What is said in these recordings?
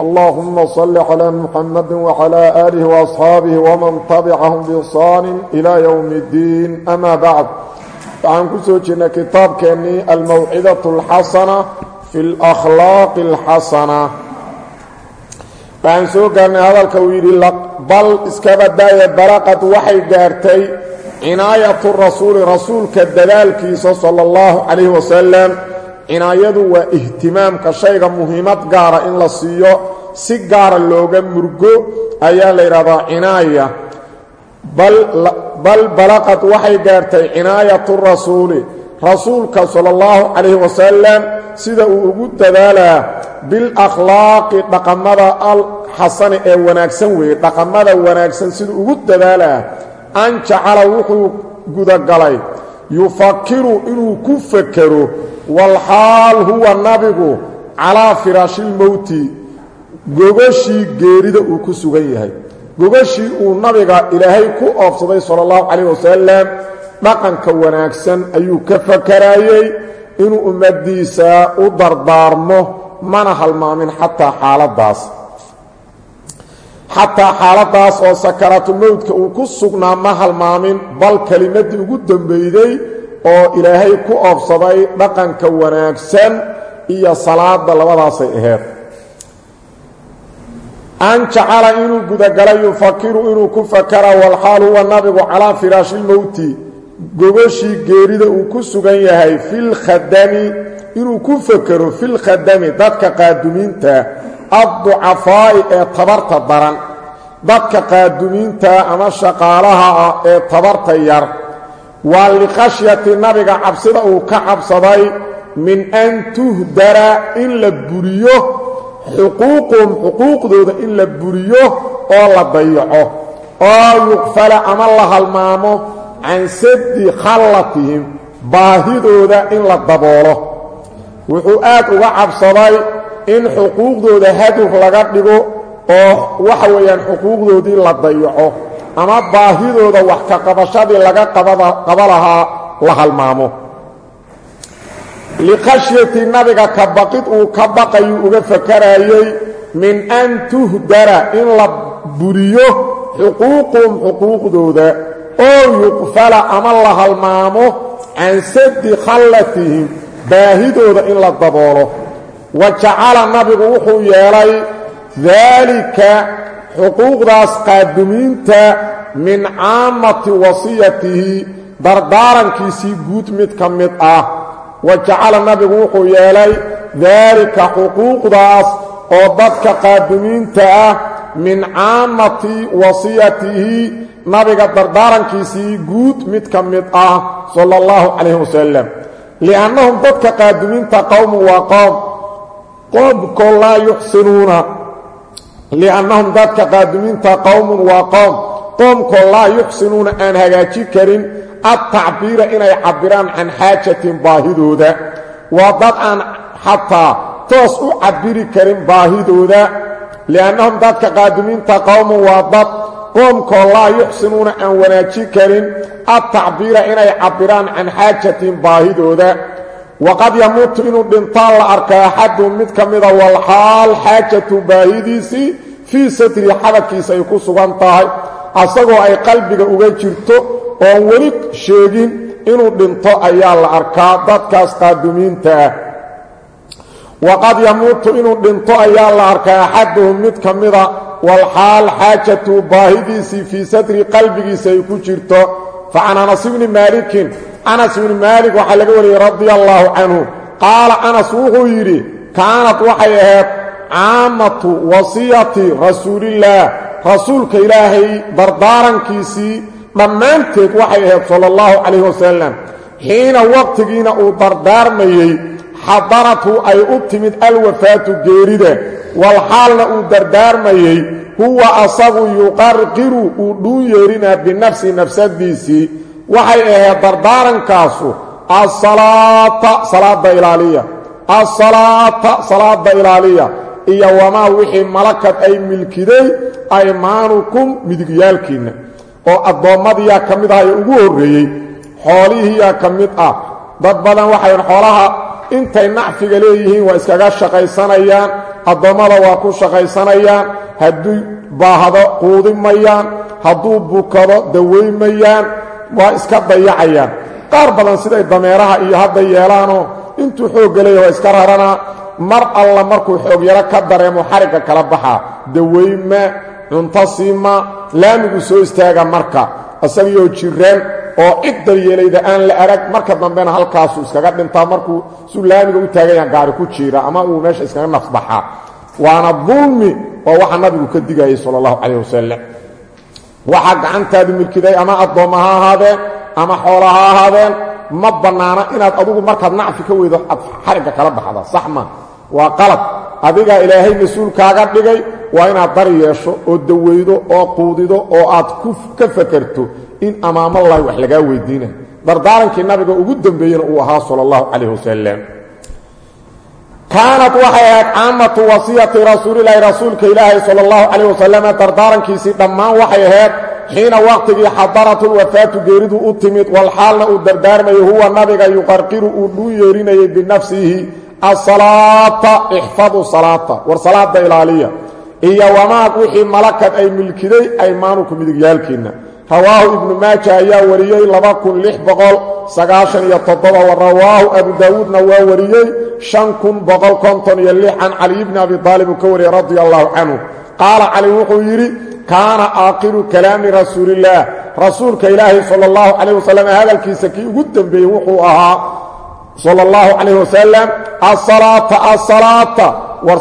اللهم صل على محمد وعلى آله وأصحابه ومن تبعهم بإحسان إلى يوم الدين أما بعد فعن كسوجنا كتاب كأني الموعظة الحسنة في الأخلاق الحسنة فعن سوقنا هذا الكوير بل اسكبداية برقة وحي قارتي عناية الرسول رسول كالدلال كيسا صلى الله عليه وسلم cinaayadu waa ihtimaamka shayga muhiimad gaara in la siiyo si gaara looga murgo ayaa la yidhahdaa cinaaya. Bal balaqad waxay gaartay cinaayatu rasuuli rasuulka sala allahu calayhi wasalam sida uu ugu dadaalaa bilakhlaaqi dhaqamada alxasani ee wanaagsan weeye dhaqamada wanaagsan siduu ugu dadaalaa an jacala wuxuu gudagalay yufakiru inuu ku fakero walxaal huwa nabigu calaa firaashilmowti gogoshii geerida uu ku sugan yahay. Gogoshii uu nabiga ilaahay ku oofsaday sala allahu calayh wasalam dhaqanka wanaagsan ayuu ka fakaraayey inuu ummaddiisa u dardaarmo mana halmaamin xataa xaaladdaas xataa xaaladdaas oo sakaraatulmowdka uu ku sugnaa ma halmaamin bal kelimaddii ugu dambeyday oo ilaahay ku oobsaday dhaqanka wanaagsan iyo salaada labadaasay aheed an jacala inuu gudagalay yufakiru inuu ku fakara walxaal huwa nabigu calaa firaashilmowti gogoshii geerida uu ku sugan yahay filkhadami inuu ku fakero filkhadami dadka qaadumiinta adducafaa'i ee tabarta daran dadka qaadumiinta ama shaqaalaha ah ee tabarta yar. Waa likhashyati nabiga cabsida uu ka cabsaday min an tuhdara in la buriyo xuquuquhum xuquuqdooda in la buriyo oo la dayaco. Oo yuqfala ama la halmaamo can saddi khallatihim baahidooda in la daboolo. Wuxuu aad uga cabsaday in xuquuqdooda haduf laga dhigo oo waxa weeyaan xuquuqdoodii la dayaco ama baahidooda wax ka qabashadii laga qaba lahaa la halmaamo. Likhashyati nabiga ka baqid uu ka baqayuu uga fakaraayey min an tuhdara in la buriyo xuquuquhum xuquuqdooda oo yuqfala ama la halmaamo can saddi khallatihim baahidooda in la daboolo wa jacala nabigu wuxuu yeelay daalika xuquuqdaas qaadumiinta min caammati wasiyatihi dardaarankiisii guud mid ka mid ah. Wa jacala nabigu wuxuu yeelay daalika xuquuqdaas oo dadka qaadumiinta ah min caammati wasiyatihi nabiga dardaarankiisii guud mid ka mid ah sala allahu calayhi wasalam liannahum dadka qaadumiinta qowmu waa qowm qoomkoo laa yuxsinuuna liannahum dadka qaadumiinta qowmun waa qowm qoomkoo laa yuxsinuuna aan hagaaji karin adtacbiira inay cabbiraan can xaajatin baahidooda. Waa dad aan xataa toos u cabbiri karin baahidooda. Liannahum dadka qaadumiinta qowmun waa dad qoomkoo laa yuxsinuuna aan wanaaji karin adtacbiira inay cabbiraan can xaajatin baahidooda waqad yamuutu inuu dhintaan la arka axadun mid ka mida walxaal xaajatu baahidiisii fii satri xabadkiisa ay ku sugan tahay asagoo ay qalbiga uga jirto oon weli sheegin inuu dhinto ayaa la arkaa dadkaas qaadumiinta ah waqad yamuutu inuu dhinto ayaa la arkaa axaduhum mid ka mida walxaal xaajatu baahidiisii fii satri qalbigiisa ay ku jirto fa can anas ibni maalik waxaa laga wariyey radia allaahu canhu qaala anas wuxuu yidhi kaanad waxay ahayd caammatu wasiyati rasuulillaah rasuulka ilaahay dardaarankiisii dhammaanteed waxay ahayd sala allahu calayh wasalam xiina waqtigiina uu dardaarmayey xadarathu ay u timid alwafaatu geerida. Walxaalna uu dardaarmayey huwa asagu yuqarqiru uu dhuun yeerinaa binafsi nafsadiisii waxay ahayd dardaarankaasu asalaata salaada ilaaliya. Asalaata salaada ilaaliya. Iyo wamaa wixii malakad ay milkiday aymaanukum midigyaalkiinna. Oo addoommadiyaa ka mid ah ee ugu horreeyey. Xoolihiiyaa ka mid ah. Dad badan waxay xoolaha intay nacfiga leeyihiin waa iskaga shaqaysanayaan. Addoommada waa ku shaqaysanayaan. Hadduu baahdo quudimayaan hadduu bukado dawaymayaan waa iska dayacayaan. Qaar badan siday dameeraha iyo hadda yeelaanoo intuu xoogga leeya waa iska raranaa mar alla markuu xoogyaro ka dareemo xarigga kala baxaa dawayma cunto siima laamigu soo istaaga marka. Isagiioo jiraan oo cid daryeelayda aan la arag marka dambena halkaasuu iskaga dhintaa markuu suu laamiga u taagayaan gaari ku jiira ama uu meesha iskaga nafbaxaa waana dulmi waa waxa nabigu ka digayay sala allahu calayh wasalam waxaa gacantaadu milkiday ama addoomma ha ahaadeen ama xoola ha ahaadeen ma bannaana inaad adugu markaad nacfi ka weydo aad xarigga kala baxda sax ma. Waa qalad adigaa ilaahay mas'uulkaaga dhigay waa inaad dar yeesho oo dawaydo oo quudido oo aad ka fakerto in amaamallahi wax lagaa weydiina dardaarankii nabiga ugu dambeeyena uu ahaa sala allahu calayh wasalam kaanat waxay ahayd caamatu wasiyati rasuulilaahi rasuulka ilaahay sala allahu calayh wasalama dardaarankiisii dhammaan waxay ahayd xiina waqtigii xadaratulwafaatu geeridu u timid walxaalna uu dardaarmayay huwa nabiga yuqarqiru uu dhuu yeerinayay binafsihi asalaata ixfadu salaata war salaada ilaaliya iyo wamaad wixii malakad ay milkiday aymaanuku midigyaalkiinna rawaahu ibnu maaja ayaa wariyey wa rawaahu abu daawuudna waa wariyey can caliy bni abi aalib uu ka wariyey radia allahu canhu. Qaala cali wuxuu yidhi kaana aakhiru kalaami rasuulillaah rasuulka ilaahi sala allahu calayh wasalam hadalkiisa kii ugu dembeeyey wuxuu ahaa sala allahu calayh wasalam asalaata asalaata war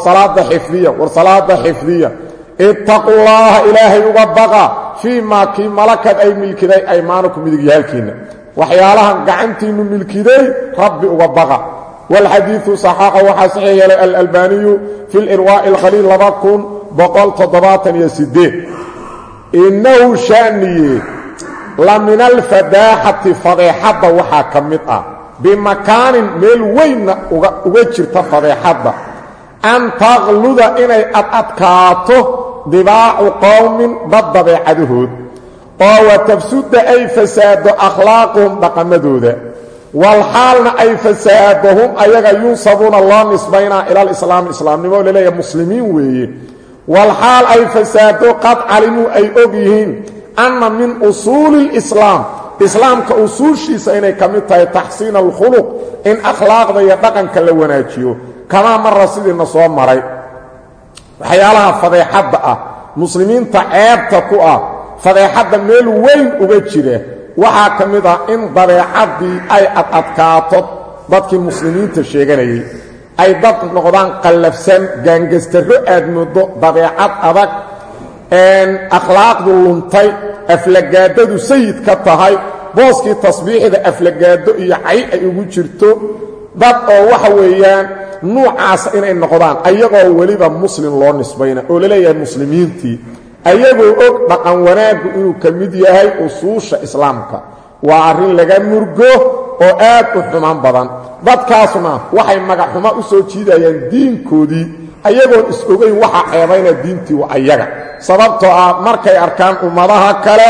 uga fii maa kii malakad ay milkiday aymaanuku midigyaalkiinna waxyaalahan gacantiinnu milkiday rabbi uga baqa wاlxadiiثu صaxaaxa waxaa saxiix yeelay alalbaaniyu fi lirwaaءi اlkhaliil inahu shaaniye la min alfadaaxati fadeexadda waxaa ka mid ah bimakaanin meel weynna uga jirta fadeexadda an taqluda inay adadkaato dibaacu qowmin dad dabeecadahood oo wa tafsuda ay fasaado akhlaaquhum dhaqamadooda walxaalna ay fasaado hum ayaga yunsabuuna loo nisbaynaa ila alislaami islaamnimo la leeyahay muslimiin weeye. Walxaal ay fasaado qad calimuu ay og yihiin anna min usuuli lislaam islaamka usuushiisa inay ka mid tahay taxsiin alkhuluq in akhlaaqda iyo dhaqanka la wanaajiyo kamaa mara sidiina soo maray waxyaalaha fadeexadda ah muslimiinta ceebta ku ah fadeexadda meel weyn uga jira waxaa ka mid ah in dabeecaddii ay adadkaato dadkii muslimiinta sheeganayay. Ay dad noqdaan qallafsan gaangastarro aad muddo dabeecad adag akhlaaqdu luntay aflagaadadu sayid ka tahay booskii tasbiixda aflagaado iyo cay ay ugu jirto dad oo waxa weeyaan nuucaasa inay noqdaan ayagoo weliba muslim loo nisbayna oo la leeyahay muslimiintii. Ayagoo og dhaqan wanaaggu inuu ka mid yahay usuusha islaamka. Waa arrin laga murgo oo aad u xumaan badan. Dadkaasna waxay magaxxumo u soo jiidayaan diinkoodii ayagoon is ogayn waxaa ceebayna diintii wa ayaga. Sababtoo ah markay arkaan ummadaha kale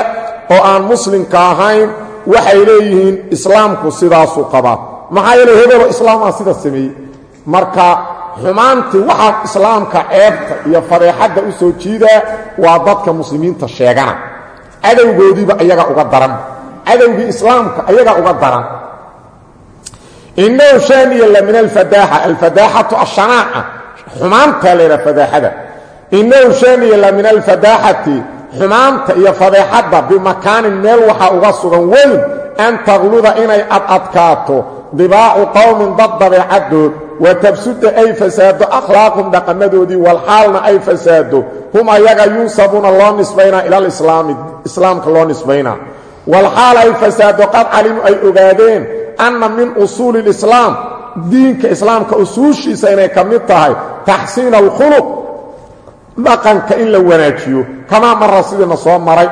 oo aan muslimka ahayn waxay leeyihiin islaamku sidaasuu qabaa maxaa yeele hebelo islaamaa sida sameeyey marka xumaantii waxaa islaamka ceebta iyo fadeexadda u soo jiidaa waa dadka muslimiinta sheegana. Cadowgoodiiba ayaga uga daran. Cadowgii islaamka ayagaa uga daran. Inahu shaaniya la min alfadaaxa alfadaaxatu ashanaaca xumaantaa laydhaha fadaaxada. Inahu shaaniya la min alfadaaxati xumaanta iyo fadeexadda bimakaanin meel waxaa uga sugan weyn an taqluda inay adadkaato dibaacu qowmin dad dabeecadood wa tabsuda ay fasaado akhlaaqhum dhaqamadoodii walxaalna ay fasaado hum ayaga yunsabuuna loo nisbaynaa ilalislaami islaamka loo nisbaynaa walxaal ay fasaado qad calimu ay ogaadeen anna min usuuli lislaam diinka islaamka usuushiisa inay ka mid tahay taxsiin alkhuluq dhaqanka in la wanaajiyo kamaa mara sidiina soo maray.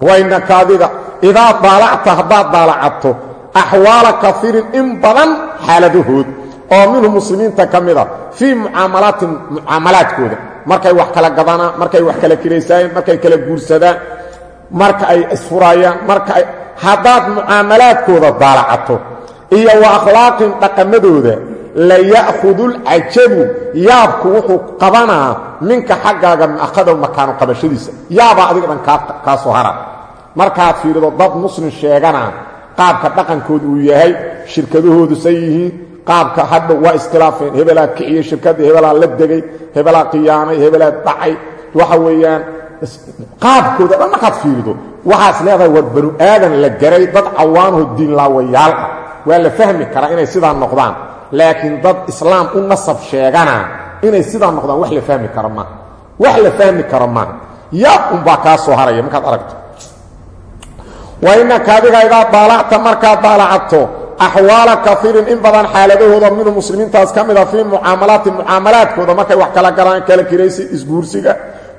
Waynaka adiga axwaala kaiirin in badan xaaladahood oo minhu muslimiinta ka mida fii mucaamalaatin mucaamalaadkooda markay wax kala gadanaan markay wax kala kiraysaayeen markay kala guursadaan marka ay isfuraayaan marka ay haddaad mucaamalaadkooda daalacato iyo wa akhlaaqin dhaqamadooda la ya'khudulcajabu yaabku wuxuu qabanaa minka xaggaaga maahadow makaanu qabashadiisa yaabaa adiga dhan kaa soo hara markaad fiirido dad muslim sheeganaa qaabka dhaqankooda uu yahay shirkadahoodu say yihiin qaabka hadhow waa iskhilaafeen. Hebelaa kiciyey shirkaddii hebelaa la degay hebelaa khiyaanay hebelaa dhacay. Waxa weeyaan qaabkooda dhan markaad fiirido waxaas leedahay waa banu aadan la garay dad cawaanoo diinlaawayaal ah. Waa la fahmi karaa inay sidaa noqdaan. Laakiin dad islaam u nasab sheegana inay sidaa noqdaan wax la fahmi karo maaha wax la fahmi karo maaha yaab unbaa kaa soo haraya markaad aragto wa innaka adiga idaa daalacta markaad daalacato axwaala kaiirin in badan xaaladahooda minhu muslimiintaas ka mida fii mucaamalaati mucaamalaadkooda markay wax kala galaan kala kiraysi isguursiga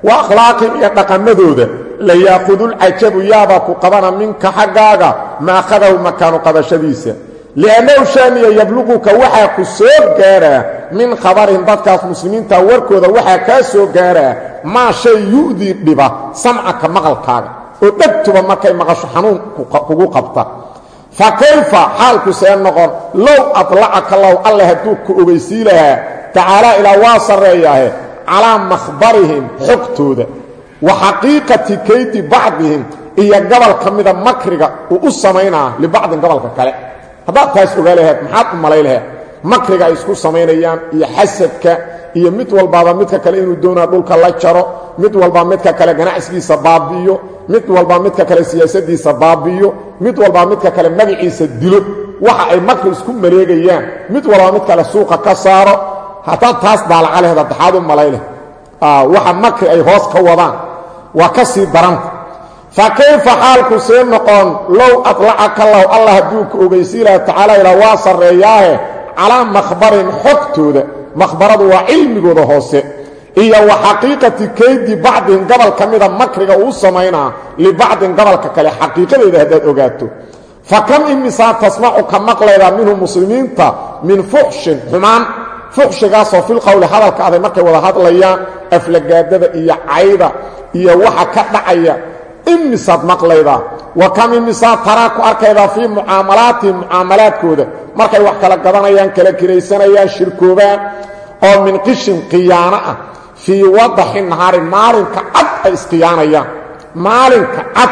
wa akhlaaqin iyo dhaqamadooda la yaakudulcajabu yaabaa ku qabana minka xaggaaga maakhadahu makaanu qabashadiisa. Liannahu shaaniya yabluquka waxaa ku soo gaaraa min khabarihim dadkaas muslimiinta warkooda waxaa kaa soo gaaraa maa shay yu'dii dhiba samcaka maqalkaaga oo dhegtuba markay maqasho xanuun kugu qabta. Fa kayfa xaalku see noqon low adlacaka low alle hadduu ku ogaysii lahaa tacaalaa ilaa waa sarreeyaahe calaa makhbarihim xogtooda wa xaqiiqati kaydi bacdihim iyo gobol ka mida makriga uu u samaynaa libacdin gobolka kale. Haddaad taas ogaa laheed maxaad u malay laheed makriga ay isku samaynayaan iyo xasadka iyo mid walbaaba midka kale inuu doonaa dhulka la jaro mid walba midka kale ganacsigiisa baabi'iyo mid walba midka kale siyaasadiisa baabi'iyo mid walba midka kale magaciisa dilo. Waxa ay makri isku maleegayaan mid walba mid kale suuqa ka saaro. Haddaad taas daalaca leheed addaxaad u malay leh. Waxa makri ay hoos ka wadaan. Waa ka sii daranta. Fa kayfa xaalku see noqon? Low adlacaka low allah hadduu ka ogaysii laha tacaala ilaa waa sarreeyaahe calaa makhbarin xogtooda. Makhbaradu waa cilmigooda hoose. Iyo wa xaqiiqati kaydi bacdin gobol ka mida makriga uu samaynaa libacdin gobolka kale. Xaqiiqadeeda haddaad ogaato. Fa kam imisaa tasmacu ka maqlaydaa minhu muslimiinta min fuxshin xumaan. Fuxshigaasoo filqowli hadalka aday markay wada hadlayaan aflagaadada iyo cayda iyo waxa ka dhacaya. Imisaad maqlaydaa wa kam imisaa taraa ku arkaydaa fii mucaamalaatihim mucaamalaadkooda? Markay wax kala gadanayaan kala kiraysanayaan shirkoobaan oo min qishin khiyaano ah fii wadaxi nahaari maalinka cad ay iskhiyaanayaan maalinka cad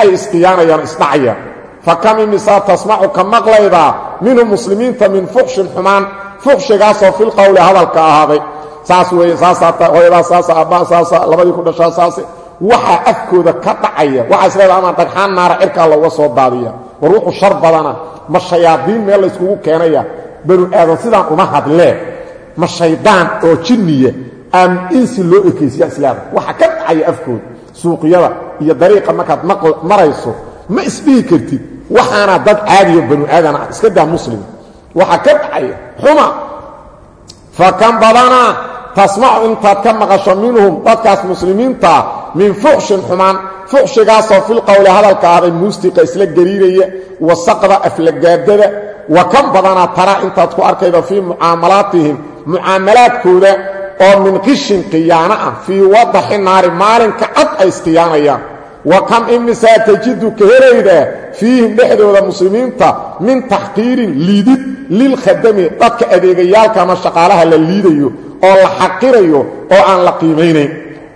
ay iskhiyaanayaan isdhacayaan. Fa kam imisaa tasmacu ka maqlaydaa minhu muslimiinta min fuxshin xumaan fuxshigaasoo filqowli hadalka ahaaday. Saas weeye saasaa hooyadaa saasa abbaa saasa labadii ku dhashaa saase waxaa afkooda ka dhacaya. Waxaa isleedaha amaa dhagxaan naara cirkaa looga soo daadiya. War wuxuu shar badana ma shayaadiin meel layskugu keenaya? Banu aadan sidaan uma hadlee ma shaydaan oo jinniya aan insi loo ekaysiya isleeda waxa ka dhacaya afkooda suuqyada iyo dariiqa markaad marayso ma isdhihi kartid. Waxaana dad caadiyo banu aadan ah iska daa muslim. Waxaa ka dhacaya xuma fa kan badanaa tasmacu intaad ka maqasho minhum dadkaas muslimiintaa min fuxshin xumaan. Fuxshigaasoo filqowli hadalka ahday muustiqa isla gariiraya wasaqda aflagaadada wa kan badanaa taraa intaad ku arkaydo fii mucaamalaatihim mucaamalaadkooda oo min qishin khiyaano ah fii wadaxi naari maalinka cad ay iskhiyaanayaan wa kam imisaa tajidu ka helaydaa fiihim dhexdooda muslimiinta min taxqiirin liidid lilkhadami dadka adeegayaalka ama shaqaalaha la liidayo oo la xaqirayo oo aan la qiimaynayn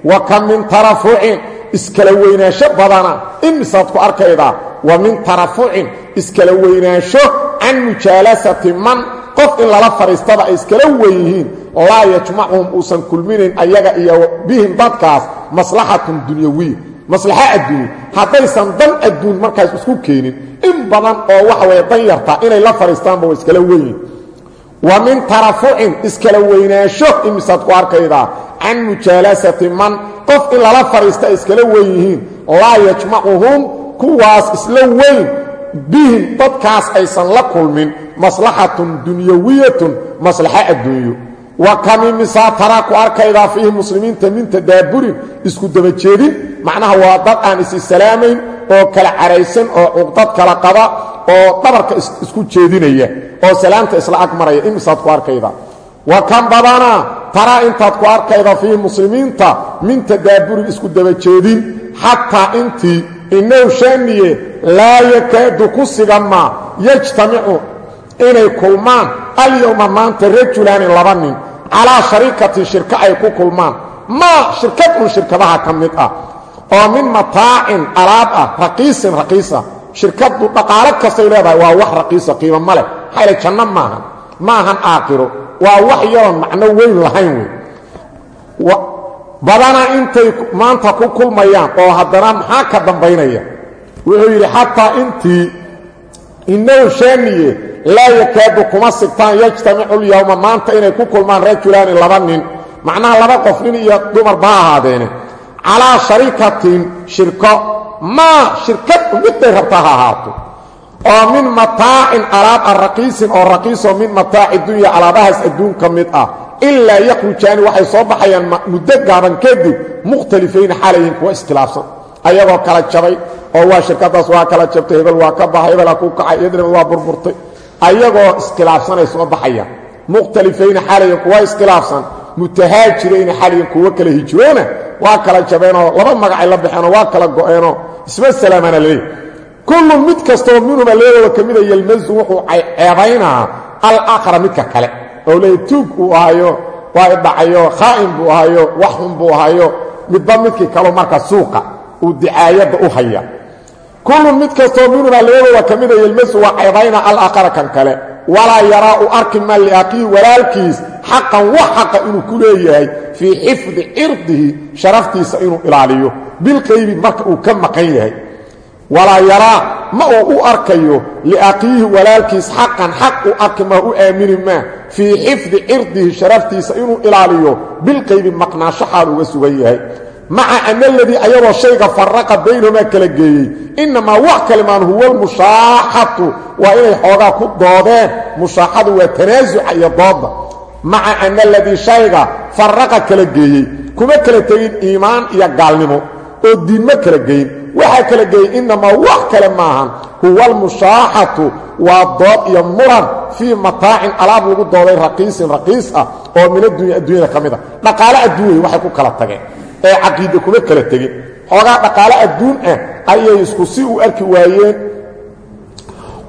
wa kam min tarafucin iskala weynaansho badana imisaad ku arkaydaa wa min tarafucin iskala weynaansho can mujaalasati man qof in lala fadhiistaba ay iskala wen yihiin laa yajmacuhum uusan kulminayn ayaga iyo bihim dadkaas maslaxatun dunyawiya maslaxo adduunye haddaysan dan adduun markaas isku keenin in badan oo waxa weye dan inay la fadhiistaanba waa iskala wenyihin wa min tarafucin iskala weynaansho imisaad ku arkaydaa. Can mujaalasati man qof in lala fadhiista iskala wen yihiin laa yajmacuhum kuwaas isla weyn bihim dadkaas aysan la kulmin. Maslaxatun dunyawiyatun maslaxo adduunyo wa kami misaa taraa ku arkaydaa fiihi muslimiinta min tadaaburin isku dabajeedin macnaha waa dad aan isi salaamayn oo kala caraysan oo cuqdad kala qaba oo dhabarka isku jeedinaya oo salaamta isla ag maraya. Imisaad ku arkayda. Wa kan badanaa taraa intaad ku arkayda fiihi muslimiinta min tadaaburin isku dabajeedin xataa intii inaw shaaniye laa yakaadu ku sigamaa yajtamicu inay kulmaan alyowma maanta rajulaani laba nin calaa sharikatin shirko ay ku kulmaan. Maa shirkad un shirkadaha ka mid ah. Oo min mataacin alaab ah raqiisin raqiisa shirkaddu dhaqaalo kastay leedahay waa wax raqiisa qiimo ma leh. Maxayle janno maahan. Maahan aakhiro. Waa wax yaroon macno weyn lahayn wey. Badana intay maanta ku kulmayaan oo haddana maxaa ka dambaynaya? Wuxuu yidhi xataa intii shaaniye laa yakaadu kuma sigtaan yajtamicu lyowma maanta inay ku kulmaan rajulaani laba nin. Macnaha laba qof nin iyo dumarba ha ahaadeene. Calaa sharikatin shirko. Maa shirkad midday rabtaa ha oo min mataacin alaab a raqiisin oo min mataaci dunya alaabahaas adduun ka mid ah. Ilaa yakhrujaani waxay soo baxayaan muddo gaaban kadib mukhtalifayna xaalayihin kuwa iskhilaafsan. Ayagoo kala jabay oo waa shirkadaas waa kala jabtay hebel waa ka baxa hebela ku kacay iyadna waa burburtay ayagoo iskhilaafsanay soo baxayaan mukhtalifayna xaalayihin kuwa iskhilaafsan mutahaajirayna xaalayihin kuwo kala hijroona waa kala jabeenoo laba magacay la baxeenoo waa kala go'eenoo isma salaamana laleey kullun mid kastoo minhuma leedooda ka mida yelmasu wuxuu ceebaynaa alaakhara midka kale. Oo leey tuug uu ahayo waa idhacayo khaa'in buu ahayo waxxun buu ahayo midba midkii kaleo marka suuqa uu dicaayadda u haya kullun mid kastoo minhuma leedooda ka mida yelmasu waa ceebaynaa alaakhara kan kale. Walaa yaraa u arki ma liakhiihi walaalkiis xaqan wax xaqa inuu ku leeyahay fii xifdi cirdihi sharaftiisa inuu ilaaliyo. Bilqaybi marka uu ka maqan yahay. Walaa yaraa ma uu u arkayo liakhiihi walaalkiis xaqan xaq u arki maa u aamini maa fii xifdi cirdihi sharaftiisa inuu ilaaliyo. Bilqaybi maqnaansho xaal uga sugan yahay maca ana aladii ayadoo shayga faraqa baynahumaa kala geeyey. Innamaa wax kalimaan huwa almushaaxatu waa inay xoogaa ku doodeen. Mushaaxadu waa tanaasuca iyo doodda maca ana aladii shayga faraqa kala geeyey. Kuma kala tegin iimaan iyo gaalnimo. Oo diinmo kala geyn. Waxaa kala geeyey innamaa wax kale maahan. Huwa almushaaxatu waa dood iyo muran fii mataacin alaab lagu dooday raqiisin raqiis ah oo min ka mid a dhaqaale adduun wey waxay ku kala tageen ee caqiida kuma kala tegin. Xoogaa dhaqaale adduun ah ayay isku si u arki waayeen.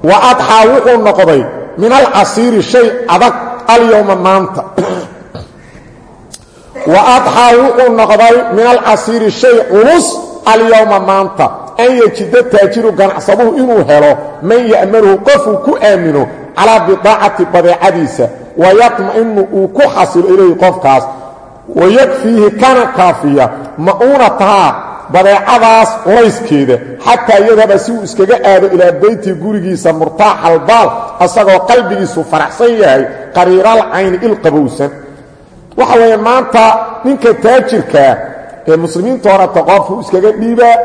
Wa adxaa wuxuu noqday min alcasiiri shay adag alyowma maanta. Wa adxaa wuxuu noqday min alcasiiri shay culus alyowma maanta. An yejida taajiru ganacsaduhu inuu helo man ya'manuhu qofuu ku aamino calaa bidaacati badeecadiisa wayatma'inu uu ku xasilo ilayhi qofkaas wayakfiihi kana kaafiya ma'uunatahaa badeecadaas culayskeeda xataa yadhaba si uu iskaga aado ilaa beyti gurigiisa murtaaxalbaal asagoo qalbigiisu faraxsan yahay qariiral cayni ilqabowsan waxa weeye maanta ninka taajirkaa ee muslimiinta horata qofku iskaga dhiibaa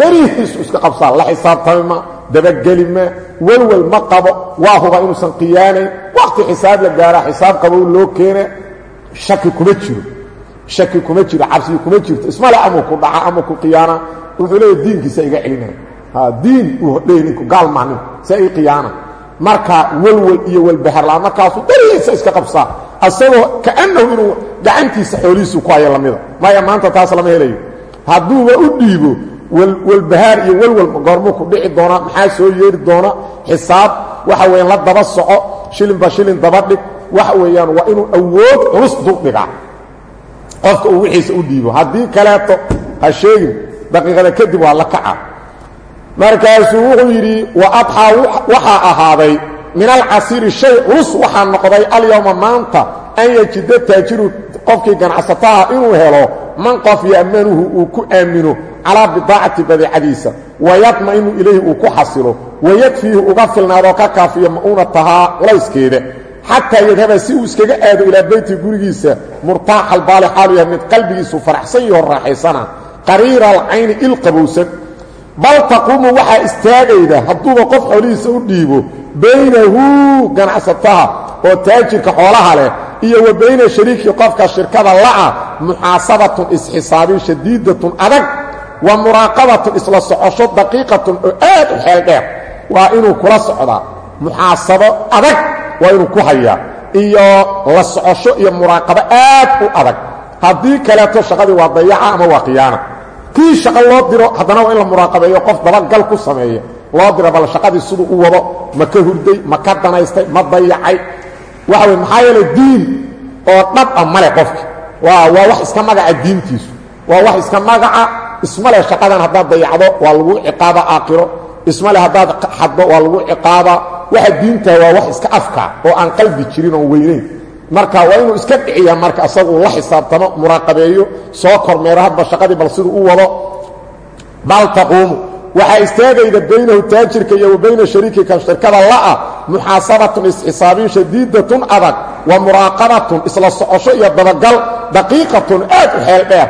berihiisu iska qabsaa la xisaabtami ma dabageli ma welwel ma qabo waa huba inuusan khiyaanayn waqti xisaab la gaaraa xisaab jiro shaki kuma jiro cabsiyi kuma jirto ismale amuu ku dhaca amuu ku khiyaana wuxuu leeya diinkiisa iga celinaya diin uu hodhay ninku gaal maa ninku se i khiyaana. Marka welwel iyo welbaharlaan markaasuu berihiisa iska qabsaa asagoo kaannahu inuu gacantiisa xoolihiisu ku hayo lamida. Maya maanta taas lama helayo. Hadduuba u dhiibo welbahaar iyo welwel goormuu ku dhici doona maxaa soo yeeri doona xisaab waxa weeyaan la daba soco shilinba shilin daba dhig waxa weeyaan waa inuu awood culus duldhigaa qofka uu wixiisa u dhiibo. Haddii kaleeto ha sheegin daqiiqada kadib waa la kaca markaasuu wuxuu yidhi wa adxaa waxaa ahaaday min alcasiiri shay culus waxaa noqday alyowma maanta an yejida taajiru qofkii ganacsataha inuu helo man qof ya'manuhu uu ku aamino calaa bidaacati badeecadiisa. Wayadma'inu ilayhi uu ku xasilo. Wayakfiihi uga filnaadoo ka kaafiyo ma'uunatahaa culayskeeda xataa yadhaba si uu iskaga aado ilaa beyti gurigiisa murtaaxal baali xaalu yahay mid qalbigiisu faraxsan yaho raaxaysana qariira alcayni ilqabowsan bal taquumu waxaa istaagayda hadduuba qof xoolihiisa u dhiibo baynahu ganacsataha oo taajirka xoolaha leh iyo wa bayna shariiki qofka shirkada la'a muxaasabatun isxisaabin shadiidatun adag wa muraaqabatun isla socosho daqiiqatun oo aad u xeel dheer waa inuu kula socdaa muxaasabo adag waa inuu ku hayaa iyo la socosho iyo muraaqabo aad u adag. Haddii kaleeto shaqadii waa dayaca ama waa khiyaana kii shaqo loo diro haddana waa in la muraaqabeeyo qof dabagal ku sameeya loo diro bal shaqadii siduu u wado ma ka hurday ma ka danaystay ma dayacay. Waxa wey maxaa yeele diin oo dhab a male qofki. Waa wax iska magaca diintiisu. Waa wax iska magaca ismale shaqadan haddaad dayacdo waa lagu ciqaaba aakhiro. Ismale haddaad xaddo waa lagu ciqaaba waxa diintaa waa wax iska afka oo aan qalbi jirin oon weynayn marka waa inuu iska dhiciya marka asagu la xisaabtamo muraaqabeeyo soo kormeero hadba shaqadii bal siduu u wado. Bal taquumu. Waxaa istaagayda baynahu taajirka iyo wa bayna shariikikan shirkada la'a muxaasabatun isxisaabin shadiidatun adag wa muraaqabatun isla socosho iyo dabagal daqiiqatun aad u xeel dheer.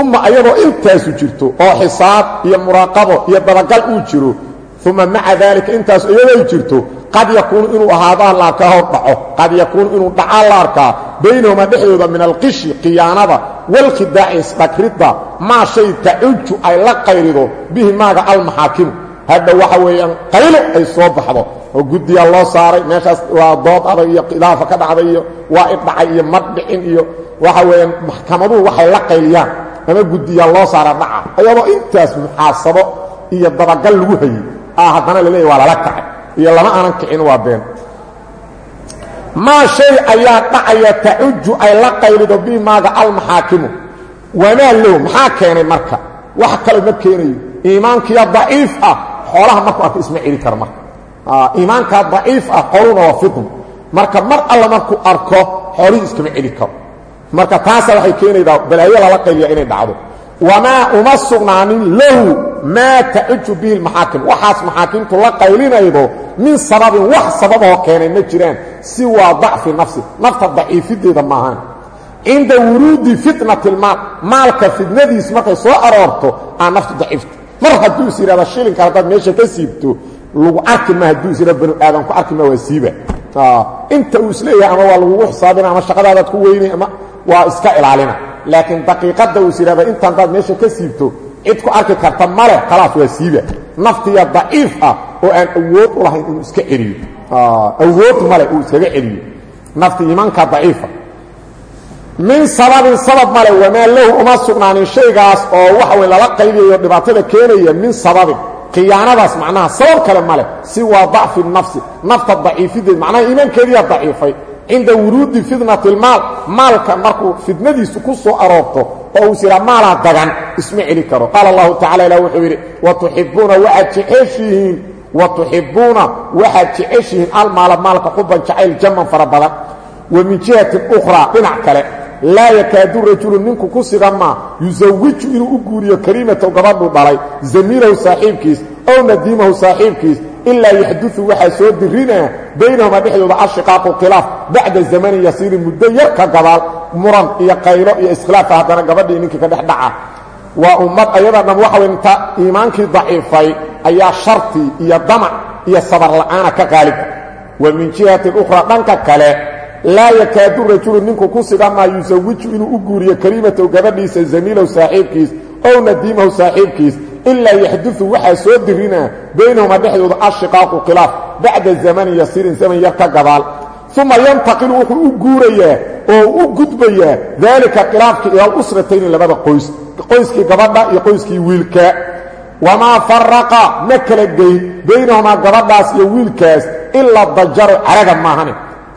Uma ayadoo intaasu jirto oo xisaab iyo muraaqabo iyo dabagal uu jiro uma maca daalika intaas iyadoo jirto qad yakuunu inuu ahaadaa la arkaa hor dhaco qad yakuunu inuu dhacaa la arkaa baynahuma dhexdooda min alqishi khiyaanada walkhidaaci isdhagridda maa shay tacuju ay la qayrido bihi maaga almaxaakimu hadha waxa weeyaan qaylo ay soo baxdo oo guddiyaa loo saaray meeshaas waa dood adag iyo khilaafa ka waa idhacay iyo madhicin iyo waxa weeyaan maxkamaduhu waxay la qayliyaan ama guddiyaa loo saara dhaca ayadoo intaas muxaasabo iyo dabagal lagu hayey haddana la leeya waa lala kacay. Iyo lama aanan kicin waa been. Maa shay ayaa dhacaya tacuju ay la qaylido bi maaga almaxaakimu. Wamaa low maxaa keenay marka? Wax kale ma keenayo iimaankiya daciif ah xoolaha markuu arko isma celi karo marka. Iimaankaa daciif ah qoluna waa fidm marka mar alla markuu arko xoolihii iskama celi karo. Marka taasa waxay keenaydaa balaayo lala qayliya inay dhacdo. Wamaa uma sugnaanin lahu maa tacuju bihi lmaxaakim waxaas maxaakimtu la qaylinaydo min sababin wax sababoo keenay ma jiraan si waa dacfi nafsi. Nafta daciifideeda maahan cinda wuruudi fitnati lmaal maalka fitnadiis markay soo aroorto aa naftu daciifta mar hadduu is yidhahda shilinka haddaad meesha ka siibto lagu arki ma hadduu is yidhahda banu aadamku arki ma waa siiba inta uu is leeyahay ama waa lagugu xisaabina ama shaqadaadaad ku weynay ama waa iska ilaalina. Laakiin daqiiqadda uu is yidhahda cid ku arki karta male khalaas waa siiba naftiya daciif ah oo aan awood u lahayn inuu iska celiyo. Awood male uu iskaga celiyo. Nafti iimaanka daciifa min sababin sabab male wamaa lahu uma sugnaanin shaygaas oo waxa wey lala qayliyayo dhibaatada keenaya min sababin. Khiyaanadaas macnaha sabab kale male si waa dacfi nafsi. Nafta daciifideed macnaha iimaankeediyaa daciifay. Cinda wuruudi fitnati lmaal maalka markuu fitnadiisu ku soo aroorto oo uu siraa maalaa dagan isma celi karo. Qaala allahu tacala ilah wuxuu yidhi watuxibuuna waxaad jeceshihiin watuxibuuna waxaad jeceshihiin almaala maalka xuban jacayl jaman fara badan. Wa min jihatin ukhraa dhinac kale. Laa yakaadu rajulu ninku ku sigan maa yusawiju inuu u guuriyo kariimatow gabadhuu dhalay zamiilahu saaxiibkiis ow nadiimahu saaxiibkiis ilaa yaxduu waxaa soo dirinaa baynahuma dhexdooda ashiqaaqu khilaaf bacda zamanin yasiirin muddo yar ka gadaal muran iyo qaylo iyo iskhilaafa haddana gabadhii ninkii ka dhex dhaca. Waa ummad ayada dham waxa inta iimaankii daciifay ayaa shartii iyo damac iyo sabar la'aana ka qaalib. Wa min jihatin ukhraa dhanka kale laa yakaadu rajulu ninku ku sigan maa yusawiju inuu u guuriyo kariimatow gabadhiisa zamiilow saaxiibkiis ow nadiimahu saaxiibkiis ilaa yaxduu waxaa soo dirinaa baynahuma dhexdooda ashiqaaqu khilaaf bacda zamanin yasiirin zaman yar ka gadaal uma yantaqilu wuxuu u guurayaa oo u gudbayaa daalika khilaafkii ila alusratayni labada qoys qoyskii gabadha iyo qoyskii wiilka wamaa faraqa ma kala geyn baynahumaa gabadhaas iyo wiilkaas ilaa dajaro caraga maahane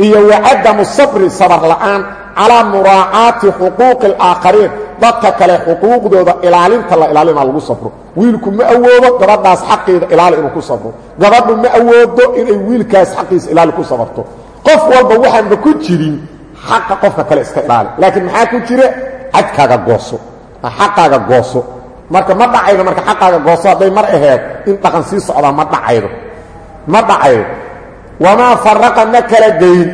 iyo wacadamu sabri sabar la'aan calaa muraacaati xuquuqi alaakhariin dadka kale xuquuqdooda ilaalinta la ilaalina lagu sabro wiilku ma awoodo gabadhaas xaqeeda ilaali inuu ku sabro gabadhu ma awoodo inay wiilkaas xaqiisa ilaali ku sabarto qof walba waxaanba ku jirin xaqa qofka kale iska ilaali laakiin maxaa ku jira? Cadkaaga gooso. Xaqaaga gooso. Marka ma dhacaydo marka xaqaaga gooso hadday mar aheed in dhaqan sii socdaa ma dhacaydo. Ma dhacaydo. Wamaa faraqa ma kala geyn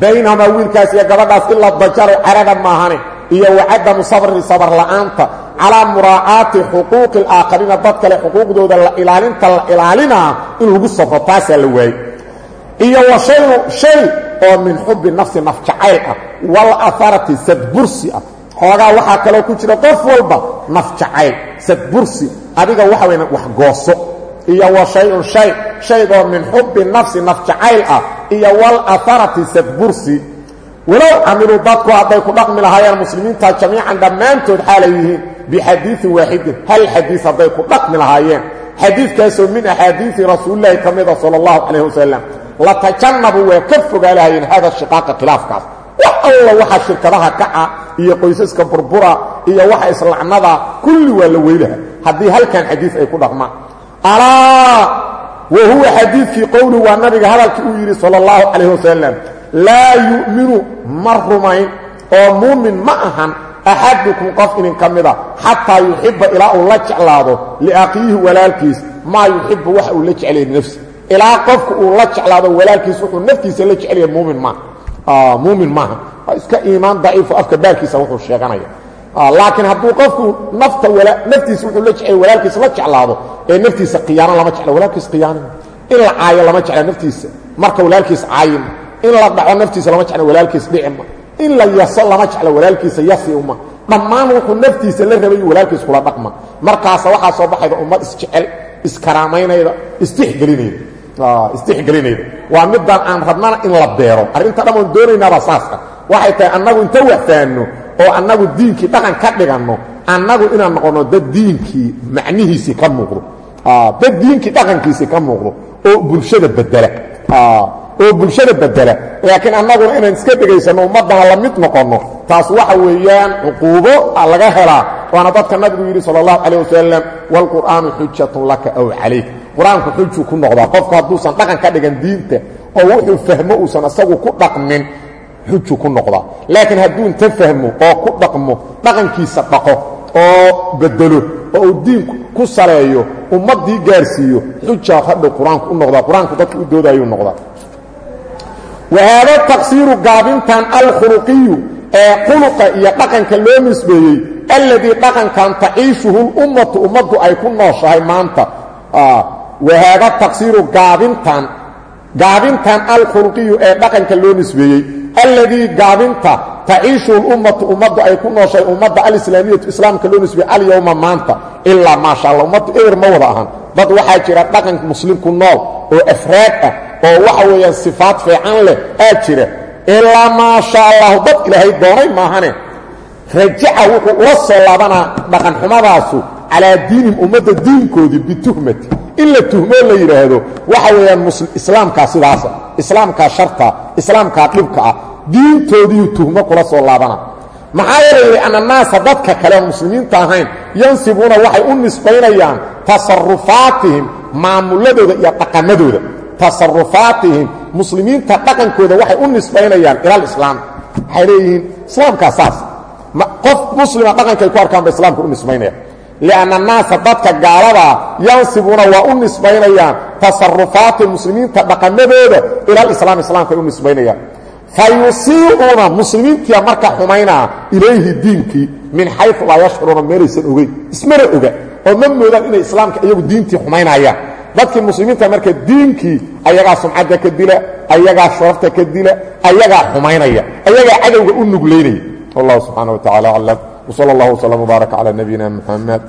baynahumaa wiilkaas iyo gabadhaas ilaa dajaro caraga maahane iyo wacadamu sabri sabar la'aanta. Calaa muraacaati xuquuqi alaakhariina dad kale xuquuqdooda la ilaalinta la in lagu taasaa la waayey iyo wa shay oo min xubbi nafsi naf jacayl ah walaharati sadbursi ah. Xoogaa waxaa ku jira qof walba naf jacayl sadbursi adiga waxa weyn wax gooso. Iyo wa shayun shay shaygoo min xubbi nafsi naf jacayl ah iyo walaharati sadbursi walow camiluu dadku hadday ku dhaqmi lahaayeen muslimiinta jamiican dhammaantood xaalay yihiin bixadiiin waaxidin hal xadiis hadday ku dhaqmi lahaayeen. Xadiidkaasoo min axaadiii rasuulilaahi ka mida sala allahu calayh latajannabu waa ka fogaa lahayeen hada shiqaaqa khilaafkaas. Wax alla waxa shirkadaha kaca iyo qoysaska burbura iyo waxa islacnada kulli waa la weylaha haddii halkan xadiis ay ku dhaqmaan alaa wa huwa xadiidkii qowlu waa nabiga hadalkii uu yidhi sala allahu calayh wasalam laa yu'minu ma rumayn oo muumin ma ahan axadukum qof idin ka mida xataa yuxibba ilaa uu la jeclaado liaqiihi walaalkiis maa yuxibu waxa uu la jeclaya linafsi ilaa qofku uu la jeclaado walaalkiis wuxuu naftiisa la jecelaya muumin maaha muumin maaha. Iska iimaan daciifo afka baarkiisa wuxuu sheeganaya. Laakiin hadduu qofku nafta naftiisa wuxuu la jeclaya walaalkiis la jeclaado ee naftiisa khiyaano lama jecla walaalkiis khiyaano in la caayo lama jecla naftiisa. Marka walaalkiis caayima in la dhaco naftiisa lama jecla walaalkiis dhicima in la yaso lama jecla walaalkiisa yasi uma. Dhammaan wuxuu naftiisa la rabay walaalkiis kula dhaqma. Markaasa waxaa soo baxayda ummad isjecel iskaraamaynayda istixgelinayda istixgelinayda waa midaan aan rabnana in la beero. Arrinta dhan oon doonaynaaba saasa waxay tahay annagu inta waxfaanno oo annagu diinkii dhaqan ka dhiganno annagu inaan noqonno dad diinkii macnihiisii ka muuqdo. Dad diinkii dhaqankiisii ka muuqdo oo bulshada bedela oo bulshada bedela laakiin annaguna inaan iska dhegaysanno ummaddana la mid noqonno. Taas waxa weeyaan cuquubo laga helaa. Waana dadka nabigu yidhi sala allahu calayh wasalam waalqur'aanu xujatun laka aw calayk qur'aanku xujuu ku noqdaa. Qofku hadduusan dhaqan ka dhigan diinta oo wuxuu fahmo uusan isagu ku dhaqmin xujuu ku noqdaa. Laakiin hadduu inta fahmo oo ku dhaqmo dhaqankiisa dhaqo oo bedelo oo uu diinku ku saleeyo ummaddii gaarsiiyo xujaa hadhow qur'aanku u noqdaa. Qur'aanku u doodayuu noqdaa. Wahaada taqsiiru gaabintan alkhuluqiyu ee khuluqa iyo dhaqanka loo nisbeeyey alladii dhaqankan taciishuhu lummatu ummaddu ay ku nooshahay maanta wahaada taqsiiru gaabintan gaabintan alkhuluqiyu ee dhaqanka loo nisbeeyey alladii gaabinta taciishuhu lummatu ummaddu ay ku nooshahay ummadda alislaamiyatu islaamka loo nisbeeyey alyowma maanta ilaa maasha allah ummaddu eber ma wada ahan dad waxaa jira dhaqanka muslimku nool oo afraad ah oo waxa weeyaan sifaad fiican leh aa jira ilaa maasha allahu dad ilaahay doonay maahane rajaca wuxuu ula soo laabanaa dhaqanxumadaasu calaa diinihim ummadda diinkoodii bituhmati in la tuhmoo la yidhaahdo waxa weeyaan islaamkaa sidaasa islaamkaa sharta islaamkaa dhibka ah diintoodiiu tuhmo kula soo laabana. Maxaa yeelay ananaasa dadka kale oon muslimiinta ahayn yansibuuna waxay u nisbaynayaan tasarufaatihim maamuladooda iyo dhaqamadooda. Tasarufaatihim muslimiinta dhaqankooda waxay u nisbaynayaan ila alislaam waxay leeyihiin islaamkaa saas. Qof muslima dhaqankay ku arkaan ba islaamka u nisbaynayaan lianna annaasa dadka gaaladaa yansibuuna waa u nisbaynayaan tasarufaatihim muslimiinta dhaqamadooda ila alislaam islaamkay u nisbaynayaan fa yusiicuuna muslimiintiia marka xumaynaa ilayhi diinkii min xayu laa yashcuruuna meelaysan ogeyn ismana oga oo ma moodaan inay islaamka iyagu diintii xumaynayaan dadkii muslimiinta marka diinkii ayagaa sumcadda ka dila ayagaa sharafta ka dila ayagaa xumaynaya ayagaa cadowga u nuglaynaya wallahu subxaana wa tacala aclam wsala allah wslam wbaarak cala nabiyina muxamed